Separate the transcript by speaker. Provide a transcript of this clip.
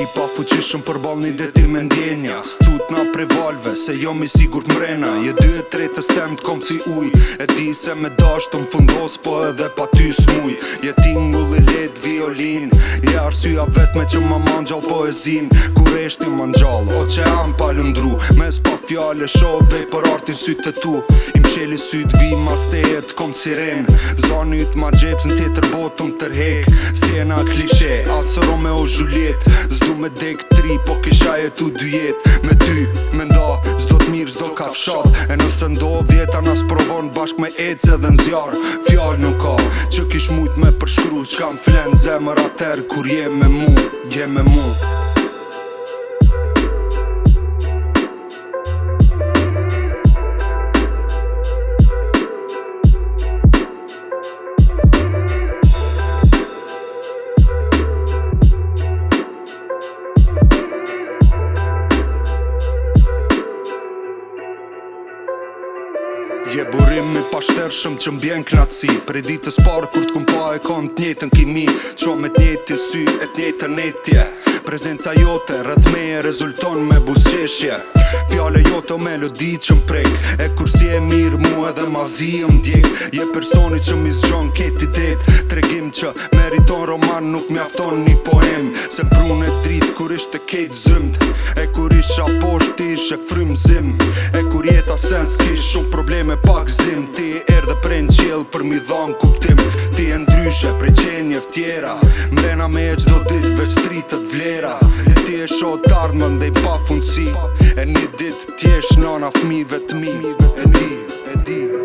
Speaker 1: i pa fuqishëm për bal një detir me ndjenja Stut na prevalve se jo mi sigur mrena Je dy e tre të stem t'kom si uj E di se me dash të m'fundos po edhe pa ty s'muj Je ti ngull i let violin Je arsyja vetme që ma mangjall poezin Kure eshti mangjall o që am palundru Me s'pa fjallë shove për artin sytë të tu Im qeli sytë vi ma stehet kom siren Zanyt ma gjepës në tjetër botëm tërhek Sena klishe, asë Romeo Juliet Zdu me dek tri, po kisha e tu dyjet Me ty, me nda, zdo mirë, zdo ka fshat E nëse ndodh jetë anas provon bashk me ecë edhe zjarë Fjall nuk ka, që kish mujt me përshkru Që kam flenë zemër atër, kur jem me mu, jem me mu Je burim me pashtershëm që mbjen k'natësi Pre ditës parë kur t'kum pa e kon t'njetën kimi Qo me t'njeti sy e t'njetën etje Prezenca jote rëtme e rezulton me busqeshje Fjale jote o melodi që mprek E kur si e mirë mu edhe ma zi e mdjek Je personi që mi zxon keti det Tregim që meriton roman nuk m'jafton një poem Se mbrune drit kur ishte kejt zymd E kur isha poshti ishe frymzim E kur jeta sen s'ki shumë probleme pak zim Ti erdhe prej në qjell për mi dhanë kuptim Ti e ndryshe prej qenje vtjera Mrena me e qdo dit veç tritët vlera Dhe ti e sho t'ardë më ndej pa funci E një dit t'jesh nana fmive t'mi E di, e di, e di